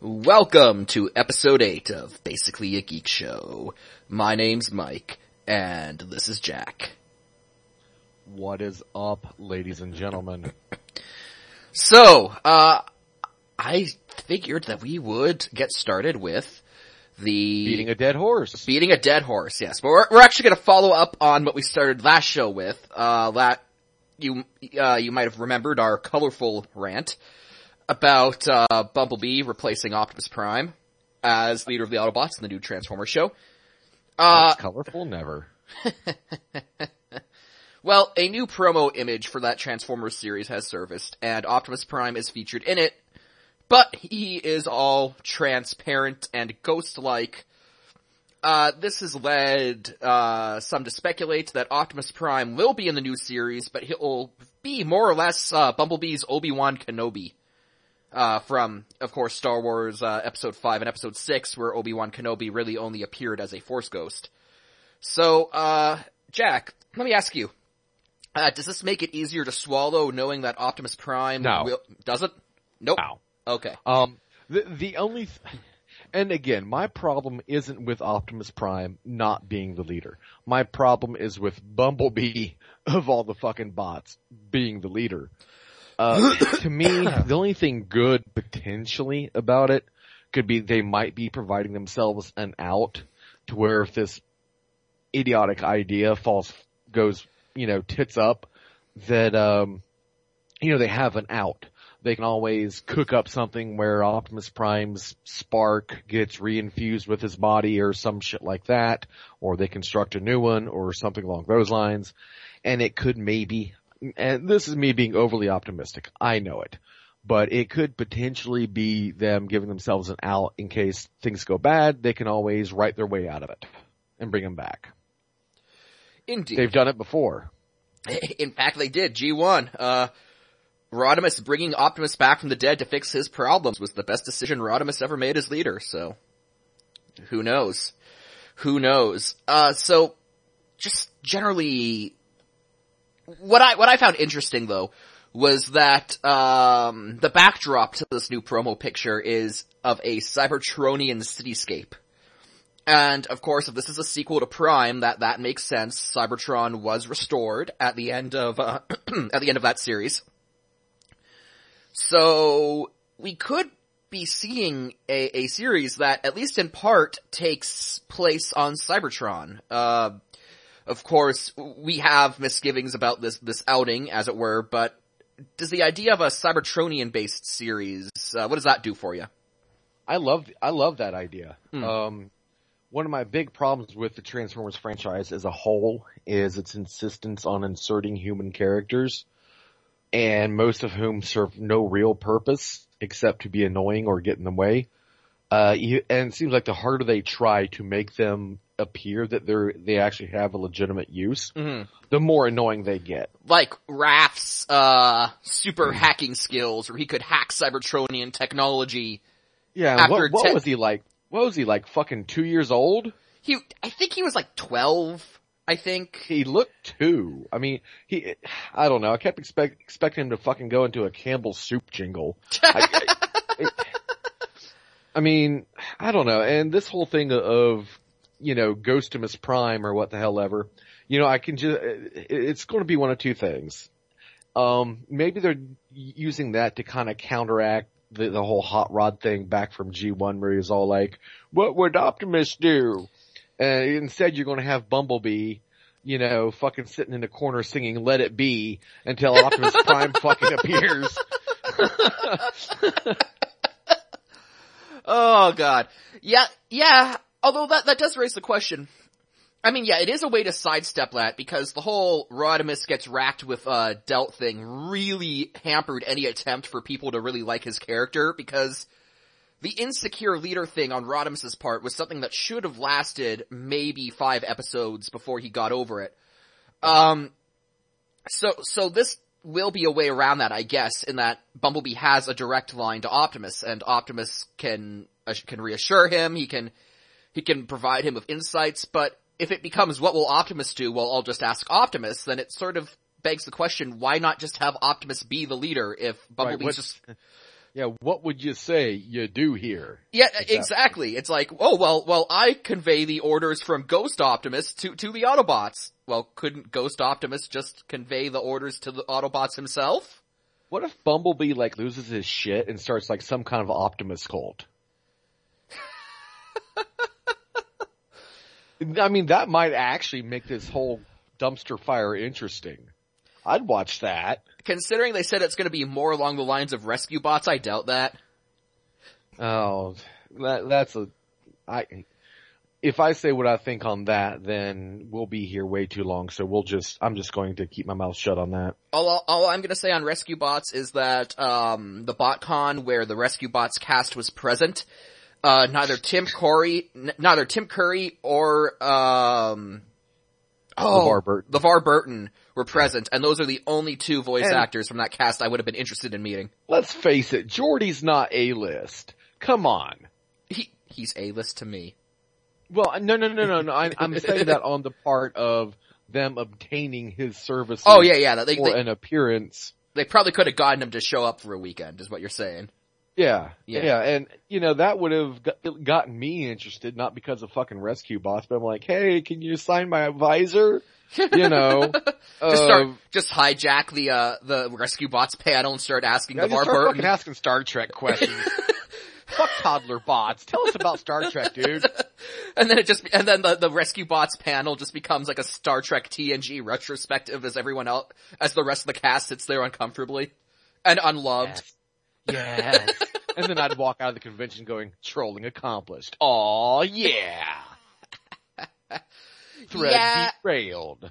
Welcome to episode 8 of Basically a Geek Show. My name's Mike, and this is Jack. What is up, ladies and gentlemen? So, uh, I figured that we would get started with the... Beating a dead horse. Beating a dead horse, yes. But we're, we're actually gonna follow up on what we started last show with, uh, that you, uh, you might have remembered our colorful rant about, uh, Bumblebee replacing Optimus Prime as leader of the Autobots in the new Transformers show. Uh, That's colorful? Never. well, a new promo image for that Transformers series has surfaced, and Optimus Prime is featured in it, but he is all transparent and ghost-like. Uh, this has led, uh, some to speculate that Optimus Prime will be in the new series, but he'll be more or less, uh, Bumblebee's Obi-Wan Kenobi. Uh, from, of course, Star Wars, uh, episode 5 and episode 6, where Obi-Wan Kenobi really only appeared as a Force Ghost. So, uh, Jack, let me ask you, uh, does this make it easier to swallow knowing that Optimus Prime No. will, does it? Nope. Ow. Okay. Um, the, the only, th- and again, my problem isn't with Optimus Prime not being the leader. My problem is with Bumblebee of all the fucking bots being the leader. Uh, to me, the only thing good potentially about it could be they might be providing themselves an out to where if this idiotic idea falls, goes, you know, tits up, that, um, you know, they have an out. They can always cook up something where Optimus Prime's spark gets reinfused with his body or some shit like that, or they construct a new one or something along those lines. And it could maybe, and this is me being overly optimistic, I know it, but it could potentially be them giving themselves an out in case things go bad, they can always write their way out of it and bring them back. Indeed. They've done it before. In fact, they did. G1. Uh, Rodimus bringing Optimus back from the dead to fix his problems was the best decision Rodimus ever made as leader, so. Who knows? Who knows? Uh, so, just generally, what I, what I found interesting though, was that, um, the backdrop to this new promo picture is of a Cybertronian cityscape. And of course, if this is a sequel to Prime, that that makes sense. Cybertron was restored at the end of uh, at the end of that series. So we could be seeing a, a series that, at least in part, takes place on Cybertron. Uh, of course, we have misgivings about this this outing, as it were, but does the idea of a Cybertronian-based series, uh, what does that do for you? I love I love that idea. Hmm. Um, one of my big problems with the Transformers franchise as a whole is its insistence on inserting human characters, and most of whom serve no real purpose except to be annoying or get in the way. Uh, and it seems like the harder they try to make them appear that they're they actually have a legitimate use, Mm-hmm. the more annoying they get. like Raph's uh super hacking skills, where he could hack Cybertronian technology. Yeah, what, what ten- was he like? What was he like? Fucking two years old? He, I think he was like twelve. I think. He looked two. I mean, he, I don't know. I kept expect, expecting him to fucking go into a Campbell's soup jingle. I, I, I mean, I don't know. And this whole thing of, you know, Ghostimus Prime or what the hell ever, you know, I can just, it's going to be one of two things. Um, maybe they're using that to kind of counteract the, the whole hot rod thing back from G1 where he's all like, what would Optimus do? And instead you're going to have Bumblebee, you know, fucking sitting in the corner singing Let It Be until Optimus Prime fucking appears. Oh god. Yeah, yeah. Although that, that does raise the question. I mean, yeah, it is a way to sidestep that because the whole Rodimus gets racked with uh Delt thing really hampered any attempt for people to really like his character because the insecure leader thing on Rodimus's part was something that should have lasted maybe five episodes before he got over it. Um, so, so this will be a way around that, I guess, in that Bumblebee has a direct line to Optimus, and Optimus can uh, can reassure him. He can he can provide him with insights. But if it becomes what will Optimus do? Well, I'll just ask Optimus. Then it sort of begs the question: Why not just have Optimus be the leader if Bumblebee's what- just Yeah, what would you say you do here? Yeah, exactly. It's like, oh well, well, I convey the orders from Ghost Optimus to to the Autobots. Well, couldn't Ghost Optimus just convey the orders to the Autobots himself? What if Bumblebee like loses his shit and starts like some kind of Optimus cult? I mean, that might actually make this whole dumpster fire interesting. I'd watch that. Considering they said it's going to be more along the lines of rescue bots, I doubt that. Oh, that, that's a, I, if I say what I think on that, then we'll be here way too long. So we'll just, I'm just going to keep my mouth shut on that. All, all I'm going to say on Rescue Bots is that um, the BotCon where the Rescue Bots cast was present, uh, neither Tim Curry, n- neither Tim Curry or um, oh, LeVar Burton. LeVar Burton were present, and those are the only two voice And- actors from that cast I would have been interested in meeting. Let's face it, Geordi's not A-list. Come on. He he's a list to me. Well, no, no, no, no, no. I, I'm saying that on the part of them obtaining his services. Oh yeah, yeah. They for they, an appearance. they probably could have gotten him to show up for a weekend, is what you're saying. Yeah, Yeah. yeah, and you know that would have got, gotten me interested, not because of fucking rescue bots, but I'm like, hey, can you sign my advisor? You know, Just start, uh, just hijack the uh the Rescue Bots panel and start asking yeah, the start Burton. fucking asking Star Trek questions. Fuck toddler bots. Tell us about Star Trek, dude. And then it just, and then the, the Rescue Bots panel just becomes like a Star Trek TNG retrospective as everyone else, as the rest of the cast sits there uncomfortably and unloved. Yes. And then I'd walk out of the convention going, trolling accomplished. Aw, yeah. Thread Yeah. derailed.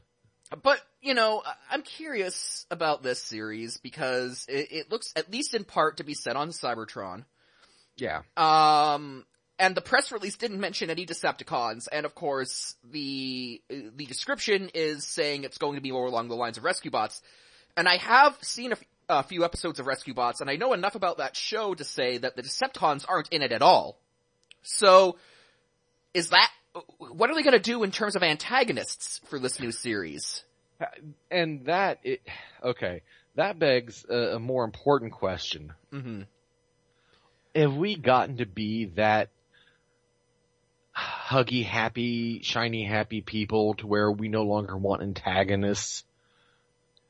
But, you know, I'm curious about this series because it, it looks, at least in part, to be set on Cybertron. Yeah. Um, and the press release didn't mention any Decepticons, and of course, the, the description is saying it's going to be more along the lines of Rescue Bots. And I have seen a, f- a few episodes of Rescue Bots, and I know enough about that show to say that the Decepticons aren't in it at all. So, is that, what are they gonna do in terms of antagonists for this new series? And that, it, okay, that begs a, a more important question. hmm Have we gotten to be that huggy happy, shiny happy people to where we no longer want antagonists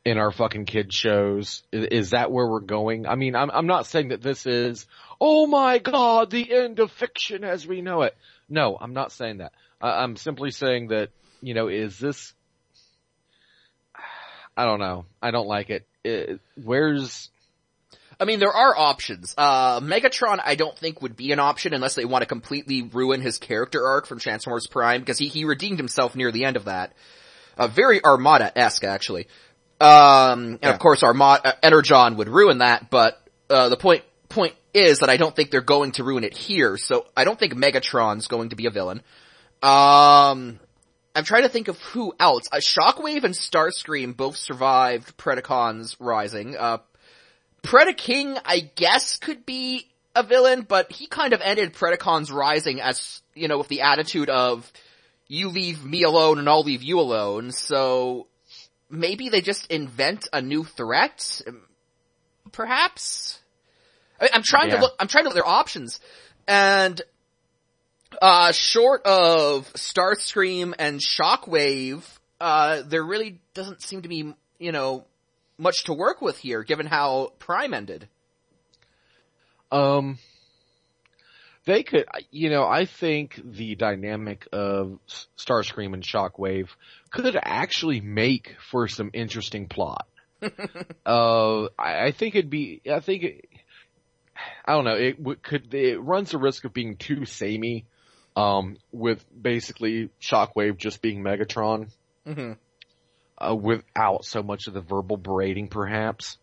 in our fucking kid shows? Is, is that where we're going? I mean, I'm, I'm not saying that this is, oh my god, the end of fiction as we know it. No, I'm not saying that. I, I'm simply saying that, you know, is this, I don't know. I don't like it. it where's, I mean, there are options. Uh, Megatron I don't think would be an option unless they want to completely ruin his character arc from Transformers Prime, because he, he redeemed himself near the end of that. Uh, very Armada-esque, actually. Um, and Yeah. of course Armada, uh, Energon would ruin that, but, uh, the point, point is that I don't think they're going to ruin it here, so I don't think Megatron's going to be a villain. Um, I'm trying to think of who else. Uh, Shockwave and Starscream both survived Predacons Rising. Uh, Predaking, I guess, could be a villain, but he kind of ended Predacons Rising as, you know, with the attitude of, you leave me alone and I'll leave you alone, so maybe they just invent a new threat? Perhaps? I, I'm trying to look, I'm trying to look at their options, and uh, short of Starscream and Shockwave, uh, there really doesn't seem to be, you know, much to work with here, given how Prime ended. Um, they could, you know, I think the dynamic of Starscream and Shockwave could actually make for some interesting plot. uh, I, I think it'd be, I think, it, I don't know, it could, it runs the risk of being too samey, um, with basically Shockwave just being Megatron, hmm uh, without so much of the verbal berating perhaps.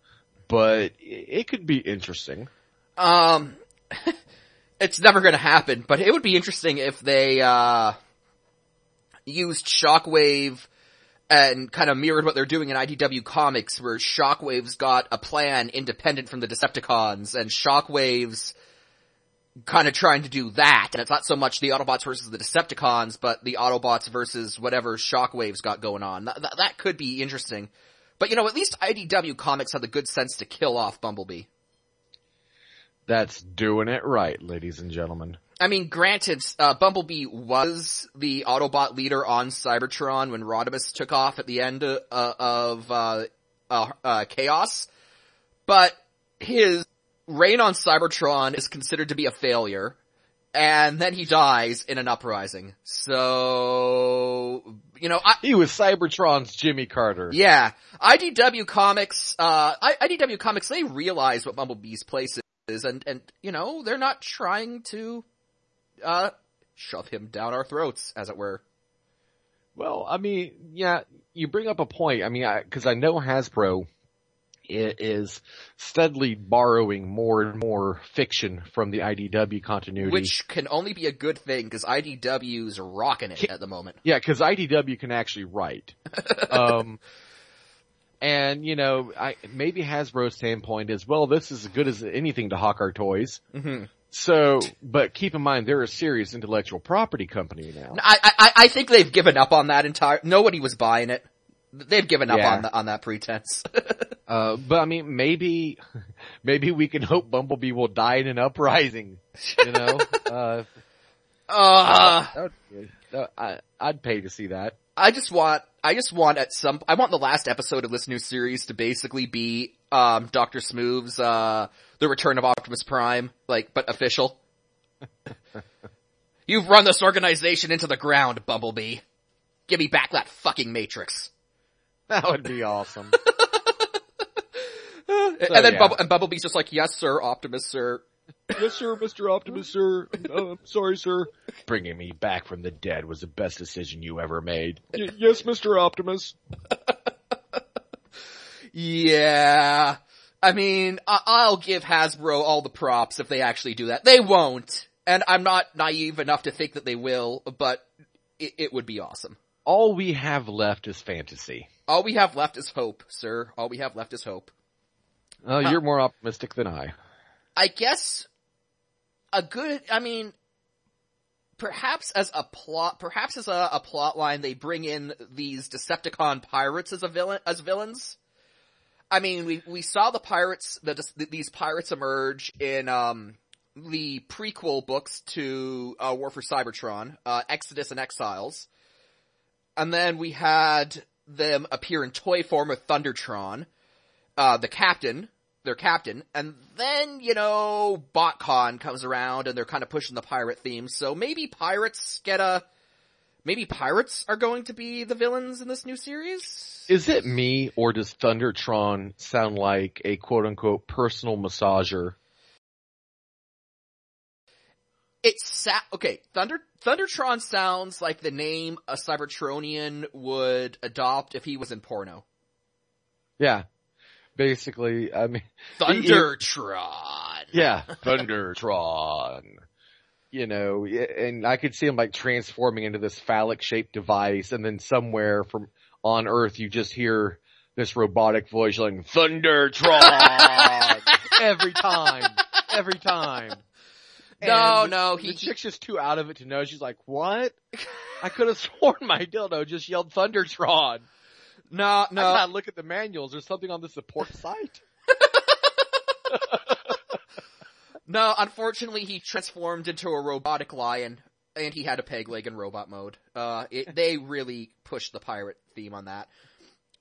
But it, it could be interesting. Um, it's never gonna happen, but it would be interesting if they, uh, used Shockwave and kind of mirrored what they're doing in IDW comics where Shockwave's got a plan independent from the Decepticons and Shockwave's kind of trying to do that. And it's not so much the Autobots versus the Decepticons, but the Autobots versus whatever Shockwave's got going on. That, that could be interesting. But you know, at least IDW comics had the good sense to kill off Bumblebee. That's doing it right, ladies and gentlemen. I mean, granted, uh, Bumblebee was the Autobot leader on Cybertron when Rodimus took off at the end uh, of uh, uh, uh, Chaos, but his reign on Cybertron is considered to be a failure, and then he dies in an uprising. So, you know, I, He was Cybertron's Jimmy Carter. yeah, IDW Comics, uh, I, IDW Comics, they realize what Bumblebee's place is, and, and, you know, they're not trying to, uh, shove him down our throats, as it were. Well, I mean, yeah, you bring up a point. I mean, because I, know Hasbro i- is steadily borrowing more and more fiction from the IDW continuity. Which can only be a good thing, because IDW's rocking it at the moment. yeah, because IDW can actually write. um, and you know, I maybe Hasbro's standpoint is, well, this is as good as anything to hawk our toys. hmm So, but keep in mind, they're a serious intellectual property company now. I, I, I think they've given up on that entire, nobody was buying it. They've given up Yeah. on, the, on that pretense. Uh, but I mean, maybe, maybe we can hope Bumblebee will die in an uprising. You know, uh, uh, that would be good. I, I'd pay to see that. I just want, I just want at some, I want the last episode of this new series to basically be, um, Dr. Smooth's, uh, The Return of Optimus Prime, like, but official. You've run this organization into the ground, Bumblebee. Give me back that fucking Matrix. That would be awesome. and then yeah. Bumble- and Bumblebee's just like, yes sir, Optimus sir. Yes, sir, Mr. Optimus, sir. Uh, I'm sorry, sir. Bringing me back from the dead was the best decision you ever made. Y- yes, Mr. Optimus. Yeah. I mean, I- I'll give Hasbro all the props if they actually do that. They won't. And I'm not naive enough to think that they will, but it, it would be awesome. All we have left is fantasy. All we have left is hope, sir. All we have left is hope. Uh, You're more optimistic than I. I guess a good, I mean, perhaps as a plot, perhaps as a, a plot line, they bring in these Decepticon pirates as a villain, as villains. I mean, we, we saw the pirates, the, these pirates emerge in, um, the prequel books to, uh, War for Cybertron, uh, Exodus and Exiles. And then we had them appear in toy form with Thundertron, uh, the captain, their captain, and then, you know, BotCon comes around and they're kind of pushing the pirate theme, so maybe pirates get a, maybe pirates are going to be the villains in this new series? Is it me or does Thundertron sound like a quote unquote personal massager? It's sa- okay, Thunder, Thundertron sounds like the name a Cybertronian would adopt if he was in porno. Yeah. Basically, I mean, Thundertron! yeah, Thundertron. You know, and I could see him like transforming into this phallic shaped device and then somewhere from on Earth you just hear this robotic voice yelling, Thundertron! every time. Every time. No, And no, the he, he, chick's just too out of it to know. She's like, what? I could have sworn my dildo just yelled Thundertron. No, No. I gotta look at the manuals. There's something on the support site. no, unfortunately he transformed into a robotic lion, and he had a peg leg in robot mode. Uh, it, they really pushed the pirate theme on that.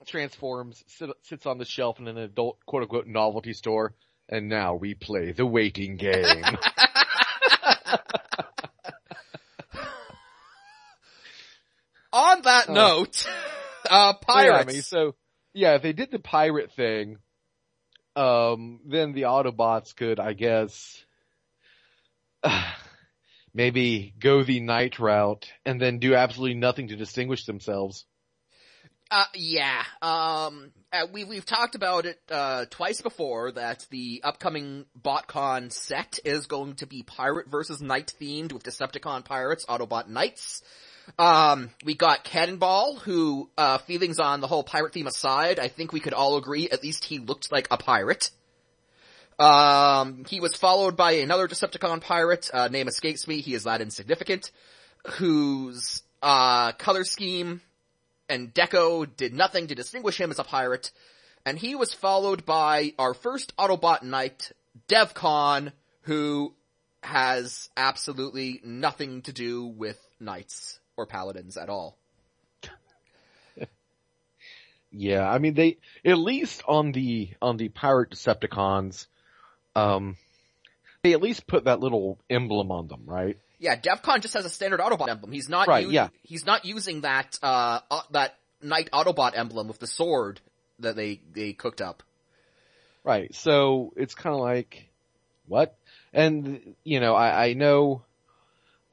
Transforms, sit, sits on the shelf in an adult quote unquote novelty store, and now we play the waiting game. On that Oh. note, uh, Yeah, pirates. I mean, so yeah, if they did the pirate thing, um, then the Autobots could, I guess, maybe go the knight route and then do absolutely nothing to distinguish themselves. Uh, yeah. Um, uh, we we've talked about it uh, twice before that the upcoming BotCon set is going to be pirate versus knight themed with Decepticon pirates, Autobot knights. Um, we got Cannonball, who uh, feelings on the whole pirate theme aside, I think we could all agree at least he looked like a pirate. Um, he was followed by another Decepticon pirate, uh, name escapes me, he is that insignificant, whose, uh, color scheme and Deco did nothing to distinguish him as a pirate, and he was followed by our first Autobot knight, Devcon, who has absolutely nothing to do with knights or paladins at all. Yeah, I mean they at least on the on the pirate Decepticons, um, they at least put that little emblem on them, right? Yeah, DevCon just has a standard Autobot emblem. He's not Right, u- yeah. he's not using that uh, uh that Knight Autobot emblem with the sword that they they cooked up. Right. So it's kind of like, what? And, you know, I, I know,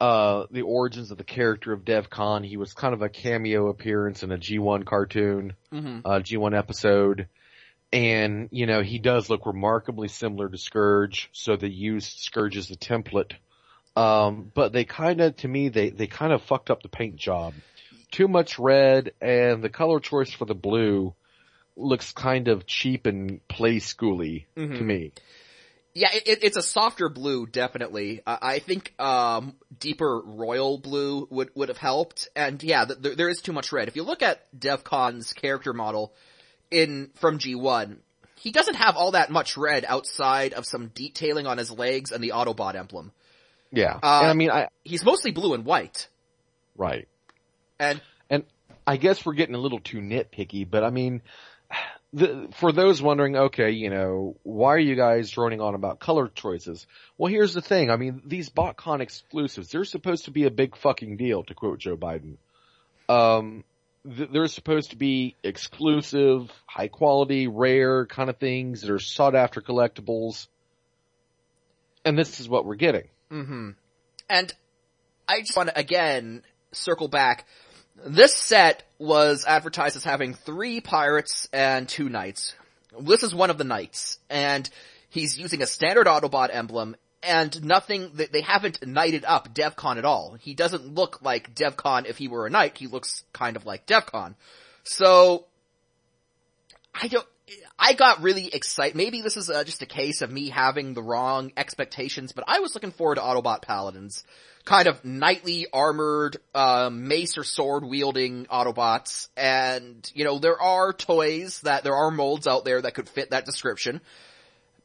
uh, the origins of the character of DevCon. He was kind of a cameo appearance in a G1 cartoon, hmm uh, G1 episode. And, you know, he does look remarkably similar to Scourge, so they used Scourge as a template. Um, but they kinda, to me, they, they kinda fucked up the paint job. Too much red, and the color choice for the blue looks kind of cheap and play schooly to Mhm. me. Yeah, it, it, it's a softer blue, definitely. Uh, I think um, deeper royal blue would would have helped. And yeah, th- there, there is too much red. If you look at DevCon's character model in from G1, he doesn't have all that much red outside of some detailing on his legs and the Autobot emblem. Yeah. Uh, and I mean, I, He's mostly blue and white. right. And And I guess we're getting a little too nitpicky, but I mean, the, for those wondering, okay, you know, why are you guys droning on about color choices? Well, here's the thing. I mean, these BotCon exclusives, they're supposed to be a big fucking deal, to quote Joe Biden. Um, th- they're supposed to be exclusive, high quality, rare kind of things that are sought after collectibles. And this is what we're getting. Mm-hmm. And I just want to again circle back. This set was advertised as having three pirates and two knights. This is one of the knights, and he's using a standard Autobot emblem, and nothing, they haven't knighted up DevCon at all. He doesn't look like DevCon if he were a knight, he looks kind of like DevCon. So, I don't, I got really excited. Maybe this is uh, just a case of me having the wrong expectations, but I was looking forward to Autobot Paladins. Kind of knightly armored, uh, mace or sword wielding Autobots. And, you know, there are toys that, there are molds out there that could fit that description.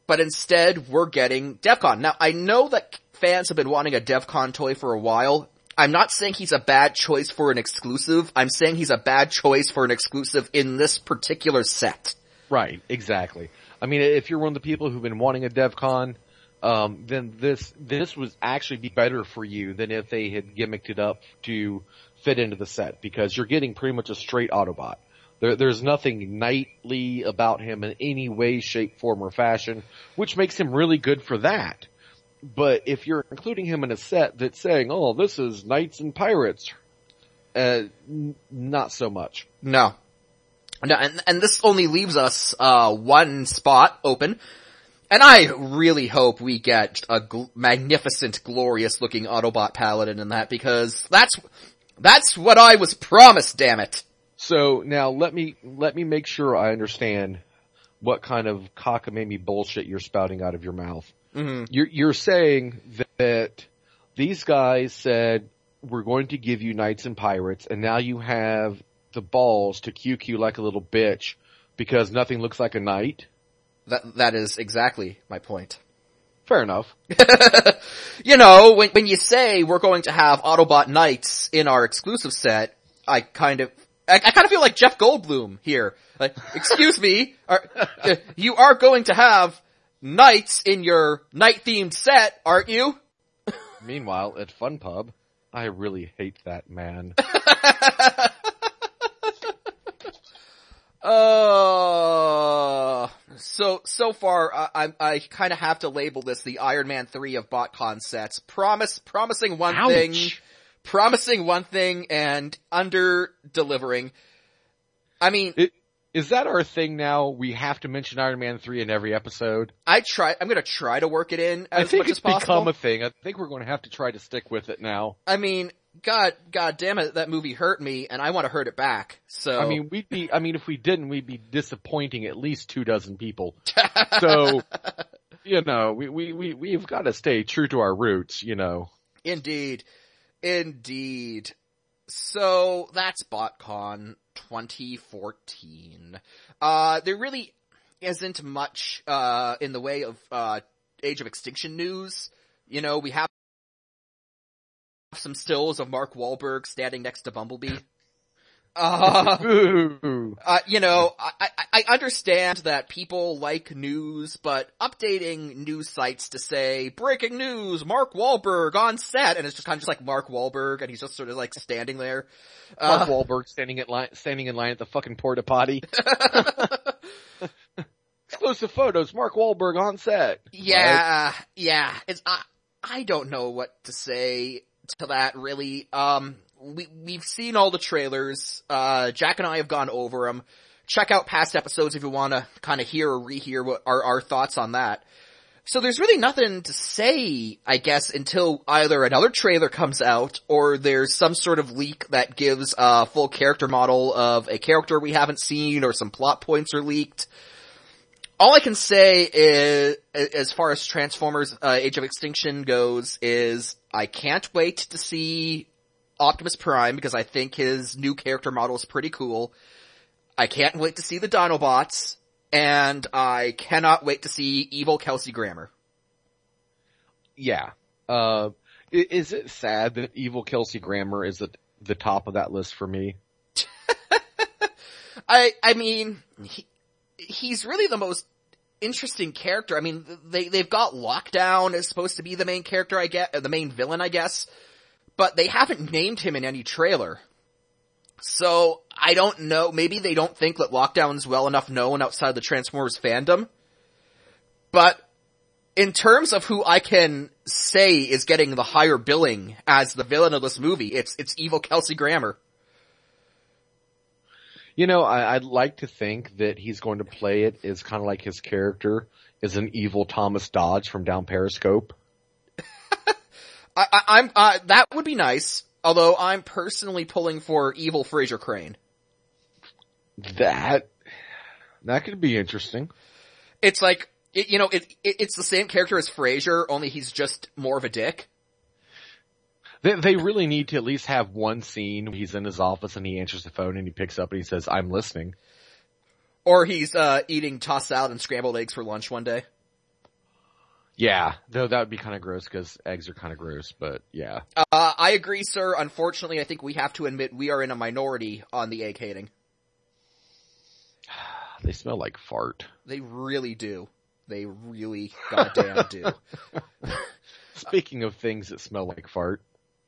But instead, we're getting DevCon. Now, I know that fans have been wanting a DevCon toy for a while. I'm not saying he's a bad choice for an exclusive. I'm saying he's a bad choice for an exclusive in this particular set. Right, exactly. I mean, if you're one of the people who've been wanting a DevCon, um, then this this would actually be better for you than if they had gimmicked it up to fit into the set because you're getting pretty much a straight Autobot. There, there's nothing knightly about him in any way, shape, form, or fashion, which makes him really good for that. But if you're including him in a set that's saying, "Oh, this is knights and pirates," uh, not so much. No. No, and, and this only leaves us, uh, one spot open. And I really hope we get a gl- magnificent, glorious looking Autobot Paladin in that because that's, that's what I was promised, damn it. So now let me let me make sure I understand what kind of cockamamie bullshit you're spouting out of your mouth. hmm You're you're saying that these guys said we're going to give you knights and pirates, and now you have the balls to QQ like a little bitch because nothing looks like a knight. That, that is exactly my point. Fair enough. you know, when, when you say we're going to have Autobot Knights in our exclusive set, I kind of, I, I kind of feel like Jeff Goldblum here. Like, excuse me, are, uh, you are going to have Knights in your knight themed set, aren't you? Meanwhile, at Fun Pub, I really hate that man. Uh, so, so far, I, I, I kind of have to label this the Iron Man 3 of BotCon sets. Promise, promising one Ouch. thing, promising one thing and under delivering. I mean, It, is that our thing now? We have to mention Iron Man 3 in every episode? I try, I'm gonna try to work it in as much as possible. It's become a thing. I think we're going to have to try to stick with it now. I mean, god, god damn it, that movie hurt me and I want to hurt it back. So, I mean, we'd be, I mean, if we didn't, we'd be disappointing at least two dozen people. So, you know, we, we, we, we've got to stay true to our roots, you know. Indeed. Indeed. So that's BotCon 2014. Uh, there really isn't much, uh, in the way of, uh, Age of Extinction news. You know, we have some stills of Mark Wahlberg standing next to Bumblebee. Uh, uh, you know, I, I, I understand that people like news, but updating news sites to say, breaking news, Mark Wahlberg on set, and it's just kind of just like Mark Wahlberg, and he's just sort of like standing there. Mark Uh, Wahlberg standing at line, standing in line at the fucking porta potty. Exclusive photos. Mark Wahlberg on set. yeah, yeah, it's, I, I don't know what to say to that really. Um, we, we've seen all the trailers, uh, Jack and I have gone over them. Check out past episodes if you want to kind of hear or rehear what our, our thoughts on that. So there's really nothing to say, I guess, until either another trailer comes out or there's some sort of leak that gives a full character model of a character we haven't seen or some plot points are leaked. All I can say is, as far as Transformers uh, Age of Extinction goes, is I can't wait to see Optimus Prime because I think his new character model is pretty cool. I can't wait to see the Dinobots, and I cannot wait to see evil Kelsey Grammer. Yeah. Uh, is it sad that evil Kelsey Grammer is at the top of that list for me? I, I mean, he, he's really the most interesting character. I mean, they, they've got Lockdown as supposed to be the main character, I get, uh, the main villain, I guess, but they haven't named him in any trailer. So, I don't know, maybe they don't think that Lockdown's well enough known outside the Transformers fandom, but in terms of who I can say is getting the higher billing as the villain of this movie, it's, it's evil Kelsey Grammer. You know, I, I'd like to think that he's going to play it as kind of like his character is an evil Thomas Dodge from down Periscope. I, I, I'm, uh, that would be nice. Although I'm personally pulling for evil Frasier Crane. That, that could be interesting. It's like, it, you know, it, it, it's the same character as Frasier, only he's just more of a dick. They, they really need to at least have one scene he's in his office and he answers the phone and he picks up and he says, I'm listening. Or he's, uh, eating tossed salad and scrambled eggs for lunch one day. Yeah, though that would be kind of gross because eggs are kind of gross, but yeah. Uh, I agree, sir. Unfortunately, I think we have to admit we are in a minority on the egg hating. They smell like fart. They really do. They really goddamn do. Speaking of things that smell like fart.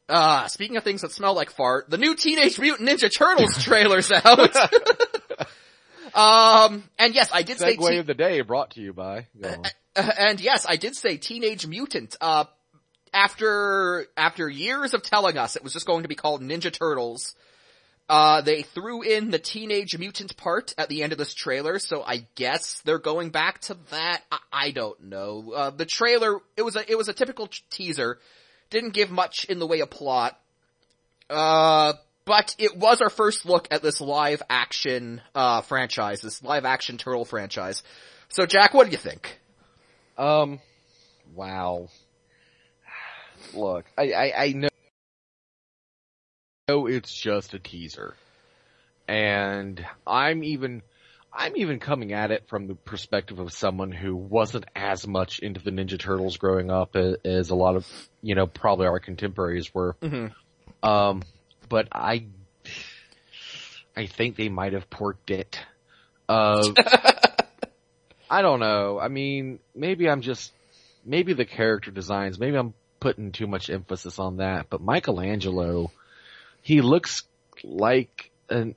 Uh, speaking of things that smell like fart, the new Teenage Mutant Ninja Turtles trailer's out. um, and yes, I did say segue of the day brought to you by. Uh, and yes, I did say Teenage Mutant. Uh, after after years of telling us it was just going to be called Ninja Turtles, uh, they threw in the Teenage Mutant part at the end of this trailer, so I guess they're going back to that. I, I don't know. Uh, the trailer it was a it was a typical ch- teaser, didn't give much in the way of plot. Uh, but it was our first look at this live action uh franchise, this live action turtle franchise. So Jack, what do you think? Um, wow. Look, I, I, I know, know it's just a teaser. And I'm even, I'm even coming at it from the perspective of someone who wasn't as much into the Ninja Turtles growing up as, as a lot of, you know, probably our contemporaries were. Mm-hmm. Um, but I, I think they might have porked it. Uh, I don't know. I mean, maybe I'm just, maybe the character designs, maybe I'm putting too much emphasis on that, but Michelangelo, he looks like an,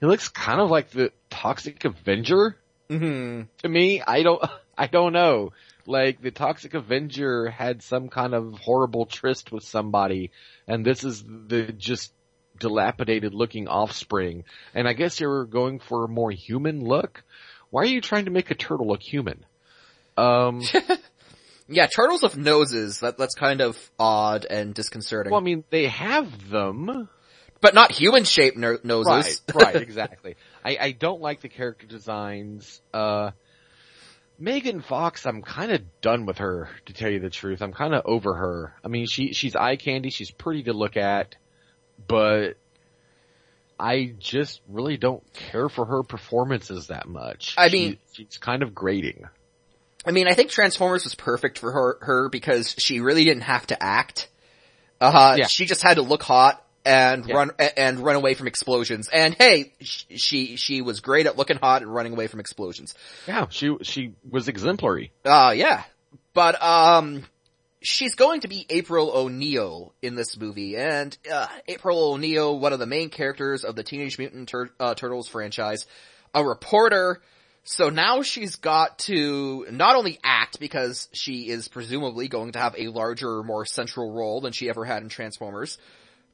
he looks kind of like the Toxic Avenger Mm-hmm. to me. I don't, I don't know. Like the Toxic Avenger had some kind of horrible tryst with somebody, and this is the just dilapidated looking offspring. And I guess you're going for a more human look. Why are you trying to make a turtle look human? Um, Yeah, turtles with noses, that, that's kind of odd and disconcerting. well, I mean, they have them. but not human shaped no- noses. Right, right, exactly. I, I don't like the character designs. Uh, Megan Fox, I'm kind of done with her, to tell you the truth. I'm kind of over her. I mean, she, she's eye candy, she's pretty to look at, but I just really don't care for her performances that much. I She- mean- she's kind of grating. I mean, I think Transformers was perfect for her, her because she really didn't have to act. Uh, Yeah. she just had to look hot and Yeah. run, and run away from explosions. And hey, sh- she, she was great at looking hot and running away from explosions. Yeah, she she was exemplary. Uh, yeah. But, um, she's going to be April O'Neil in this movie, and, uh, April O'Neil, one of the main characters of the Teenage Mutant Tur- uh, Turtles franchise, a reporter, so now she's got to not only act because she is presumably going to have a larger, more central role than she ever had in Transformers,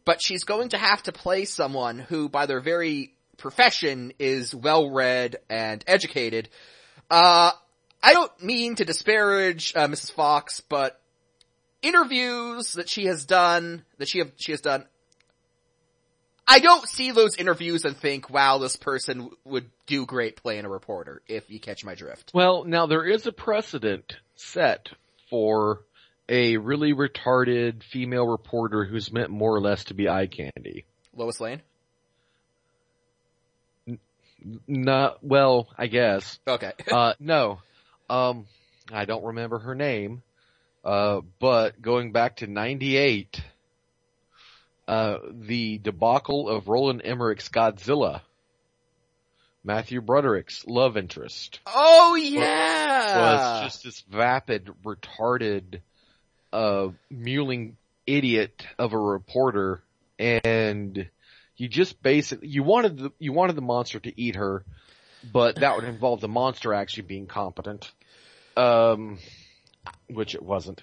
but she's going to have to play someone who by their very profession is well read and educated. Uh, I don't mean to disparage uh, Mrs. Fox, but interviews that she has done, that she have, she has done, I don't see those interviews and think, wow, this person would do great playing a reporter, if you catch my drift. Well, now there is a precedent set for a really retarded female reporter who's meant more or less to be eye candy. Lois Lane? Not well, I guess. Okay. Uh, no, um, I don't remember her name. Uh, but going back to '98, uh, the debacle of Roland Emmerich's Godzilla, Matthew Broderick's love interest. oh yeah! was just this vapid, retarded, uh, mewling idiot of a reporter, and you just basically you wanted the you wanted the monster to eat her, but that would involve the monster actually being competent, um, which it wasn't.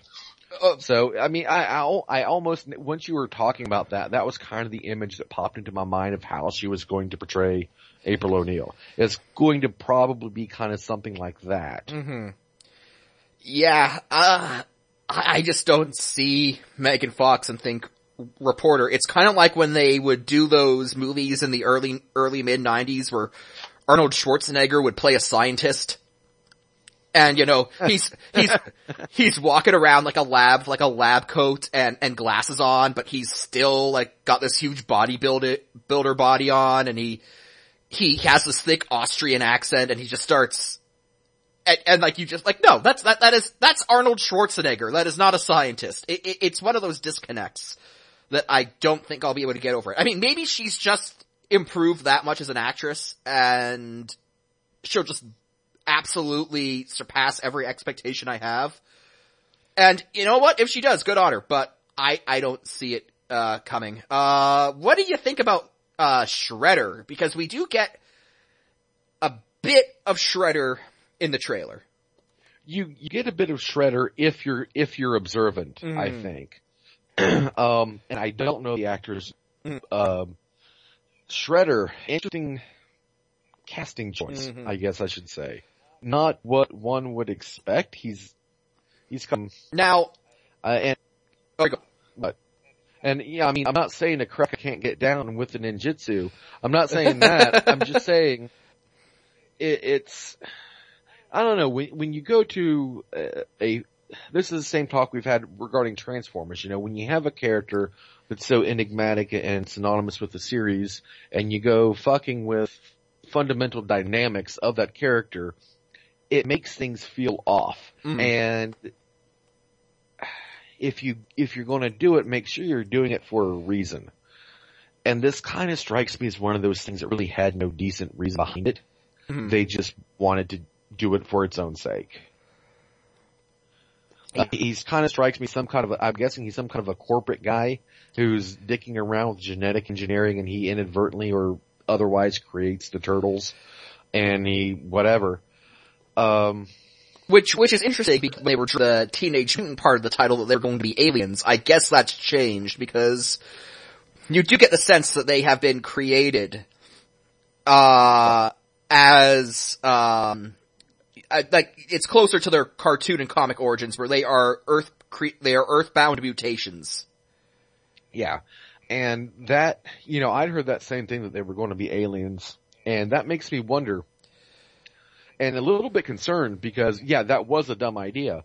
Uh, So I mean, I, I I almost once you were talking about that, that was kind of the image that popped into my mind of how she was going to portray April O'Neil. It's going to probably be kind of something like that. hmm Yeah, uh, I I just don't see Megan Fox and think reporter. It's kind of like when they would do those movies in the early, early mid nineties where Arnold Schwarzenegger would play a scientist. And you know, he's, he's, he's walking around like a lab, like a lab coat and, and glasses on, but he's still like got this huge bodybuilder, builder body on and he, he has this thick Austrian accent and he just starts and, and like you just like no that's that that is that's Arnold Schwarzenegger. That is not a scientist. It, it, it's one of those disconnects that I don't think I'll be able to get over. It I mean maybe she's just improved that much as an actress and she'll just absolutely surpass every expectation I have. And you know what? If she does good on her. But I I don't see it uh coming. Uh what do you think about uh Shredder? Because we do get a bit of Shredder in the trailer. you you get a bit of shredder if you're if you're observant i Mhm. think um and i don't know the actors Mm. um shredder interesting casting choice Mhm. i guess i should say not what one would expect he's he's come Now, uh, and oh, go. and yeah i mean i'm not saying a cracker can't get down with the ninjutsu i'm not saying that i'm just saying it, it's I don't know when when you go to uh, a this is the same talk we've had regarding Transformers. You know, when you have a character that's so enigmatic and synonymous with the series, and you go fucking with fundamental dynamics of that character, it makes things feel off. Mhm. And if you if you're going to do it, make sure you're doing it for a reason. And this kind of strikes me as one of those things that really had no decent reason behind it. Mhm. They just wanted to do it for its own sake. Uh, he's kind of strikes me some kind of a, I'm guessing he's some kind of a corporate guy who's dicking around with genetic engineering and he inadvertently or otherwise creates the turtles and he whatever. Um, which which is interesting because they were the teenage mutant part of the title that they're going to be aliens. I guess that's changed because you do get the sense that they have been created uh as um I- like it's closer to their cartoon and comic origins where they are earth cre- they are earthbound mutations. Yeah. And that, you know, I'd heard that same thing that they were going to be aliens. And that makes me wonder and a little bit concerned because yeah, that was a dumb idea.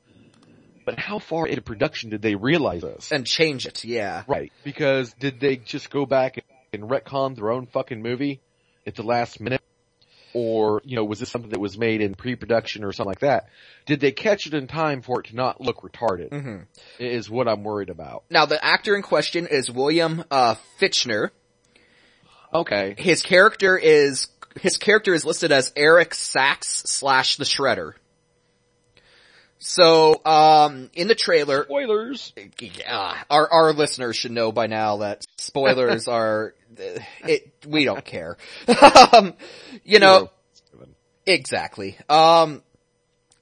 But how far into production did they realize this? and change it, yeah. right. Because did they just go back and retcon their own fucking movie at the last minute? Or, you know, was this something that was made in pre-production or something like that? Did they catch it in time for it to not look retarded? Mm-hmm. Is what I'm worried about. Now the actor in question is William, uh, Fichtner. Okay. His character is, his character is listed as Eric Sacks slash the Shredder. So, um, in the trailer, Spoilers. uh, our, our listeners should know by now that spoilers are, it, we don't care. um, you know, exactly. Um,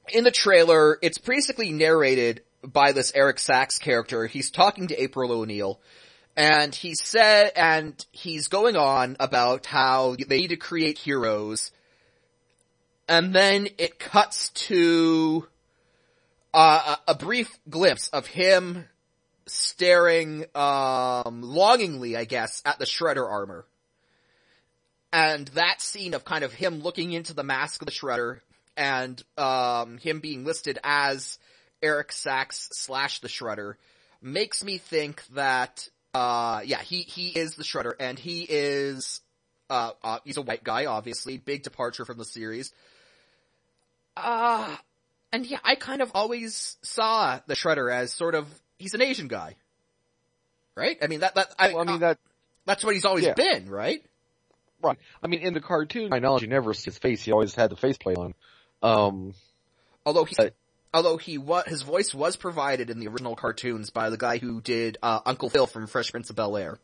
in the trailer, it's basically narrated by this Eric Sacks character. He's talking to April O'Neil. And he said, and he's going on about how they need to create heroes. And then it cuts to, uh, a, brief glimpse of him staring, um, longingly, I guess, at the Shredder armor. And that scene of kind of him looking into the mask of the Shredder and, um, him being listed as Eric Sacks slash the Shredder makes me think that, uh, yeah, he, he is the Shredder and he is, uh, uh, he's a white guy, obviously, big departure from the series. Uh, and yeah, I kind of always saw the Shredder as sort of, he's an Asian guy. Right? I mean, that, that, I, Well, I mean uh, that that's what he's always yeah. been, right? right. I mean in the cartoon, my knowledge, you never see his face. He always had the faceplate on. Um, Although he, But- although he was, his voice was provided in the original cartoons by the guy who did, uh, Uncle Phil from Fresh Prince of Bel-Air.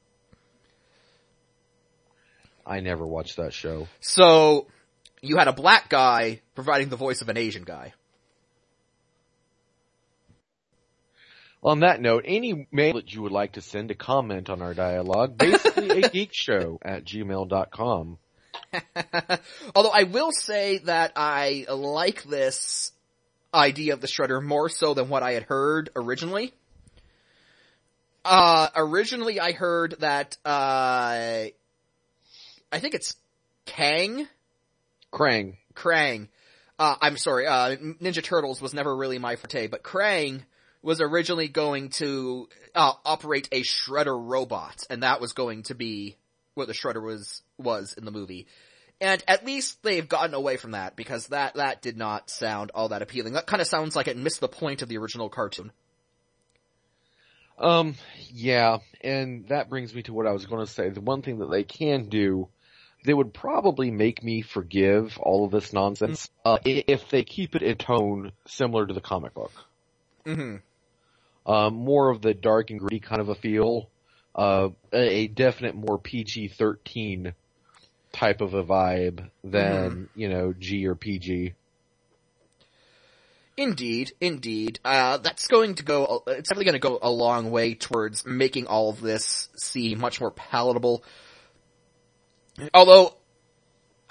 I never watched that show. So, you had a black guy providing the voice of an Asian guy. On that note, any mail that you would like to send to comment on our dialogue, basically a geek show at gmail.com. Although I will say that I like this idea of the Shredder more so than what I had heard originally. Uh, originally I heard that, uh, I think it's Kang? Krang. Krang. Uh, I'm sorry, uh, Ninja Turtles was never really my forte, but Krang was originally going to, uh, operate a Shredder robot, and that was going to be what the Shredder was, was in the movie. And at least they've gotten away from that, because that, that did not sound all that appealing. That kinda sounds like it missed the point of the original cartoon. Um, yeah, and that brings me to what I was going to say. The one thing that they can do, they would probably make me forgive all of this nonsense uh, if they keep it in tone similar to the comic book. hmm Um, more of the dark and gritty kind of a feel, uh, a definite more PG-13 type of a vibe than, you know, G or PG. Indeed, indeed. Uh, that's going to go, it's definitely going to go a long way towards making all of this seem much more palatable. Although,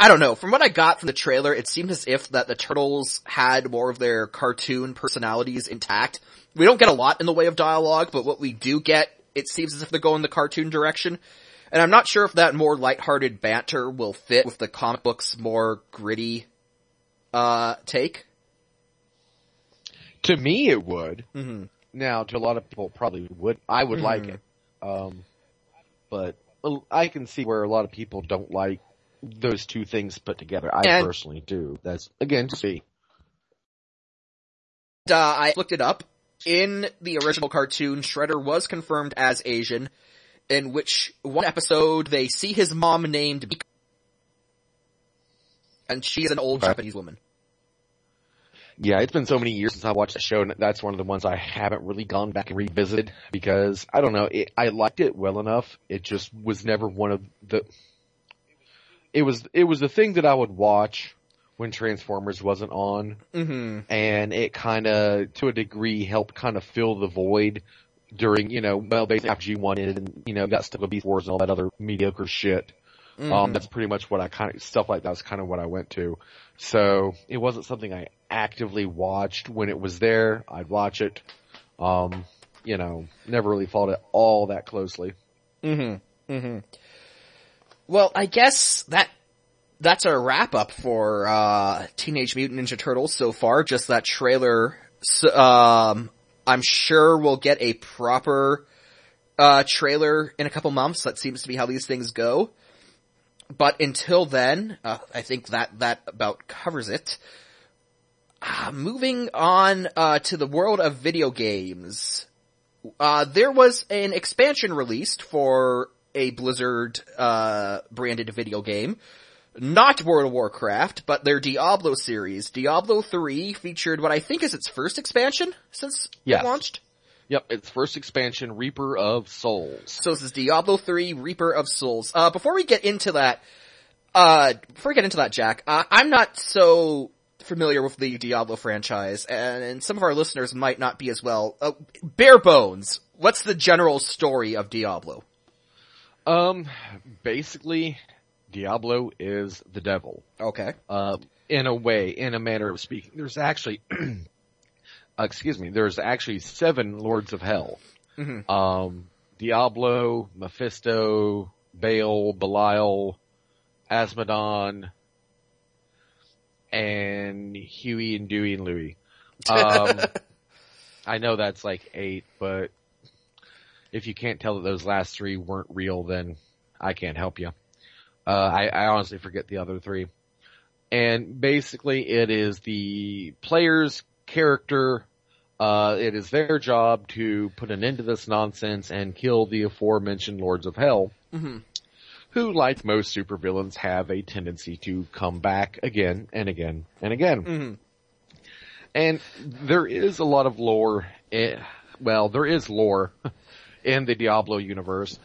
I don't know, from what I got from the trailer, it seemed as if that the Turtles had more of their cartoon personalities intact. We don't get a lot in the way of dialogue, but what we do get, it seems as if they're going the cartoon direction. And I'm not sure if that more lighthearted banter will fit with the comic book's more gritty, uh, take. To me, it would. hmm Now, to a lot of people, probably would. I would like Mhm. it. Um, but I can see where a lot of people don't like those two things put together. I And- personally do. That's again to see. uh, I looked it up. In the original cartoon, Shredder was confirmed as Asian, in which one episode they see his mom named Mika. And she is an old. Japanese woman. Yeah, it's been so many years since I watched the show, and that's one of the ones I haven't really gone back and revisited because I don't know. It, I liked it well enough. It just was never one of the. It was it was the thing that I would watch when Transformers wasn't on. Mm-hmm. and it kind of, to a degree, helped kind of fill the void during, you know, well, basically after G one ended and, you know, got stuck with Beast Wars and all that other mediocre shit. Mm-hmm. Um, that's pretty much what I kind of, stuff like that was kind of what I went to. So, it wasn't something I actively watched when it was there. I'd watch it. Um, you know, never really followed it all that closely. Mm-hmm. Mm-hmm. Well, I guess that that's a wrap up for uh Teenage Mutant Ninja Turtles so far. Just that trailer. So, um, I'm sure we'll get a proper uh trailer in a couple months. That seems to be how these things go. but until then, uh, I think that, that about covers it. Uh, moving on, uh, to the world of video games. Uh, there was an expansion released for a Blizzard, uh, branded video game. Not World of Warcraft, but their Diablo series. Diablo 3 featured what I think is its first expansion since Yes. it launched. Yep, its first expansion, Reaper of Souls. So this is Diablo 3, Reaper of Souls. Uh, before we get into that, uh, before we get into that, Jack, uh, I'm not so familiar with the Diablo franchise, and, and some of our listeners might not be as well. Uh, bare bones, what's the general story of Diablo? Um, basically, Diablo is the devil. Okay. Uh, in a way, in a manner of speaking. There's actually, uh, excuse me, there's actually seven Lords of Hell. Mhm. Um, Diablo, Mephisto, Baal, Belial, Azmodan, and Huey and Dewey and Louie. Um, I know that's like eight, but if you can't tell that those last three weren't real, then I can't help you. Uh, I, I honestly forget the other three. And basically it is the player's character, uh, it is their job to put an end to this nonsense and kill the aforementioned Lords of Hell, Mhm. who like most supervillains have a tendency to come back again and again and again. Mhm. And there is a lot of lore, eh, well, there is lore in the Diablo universe,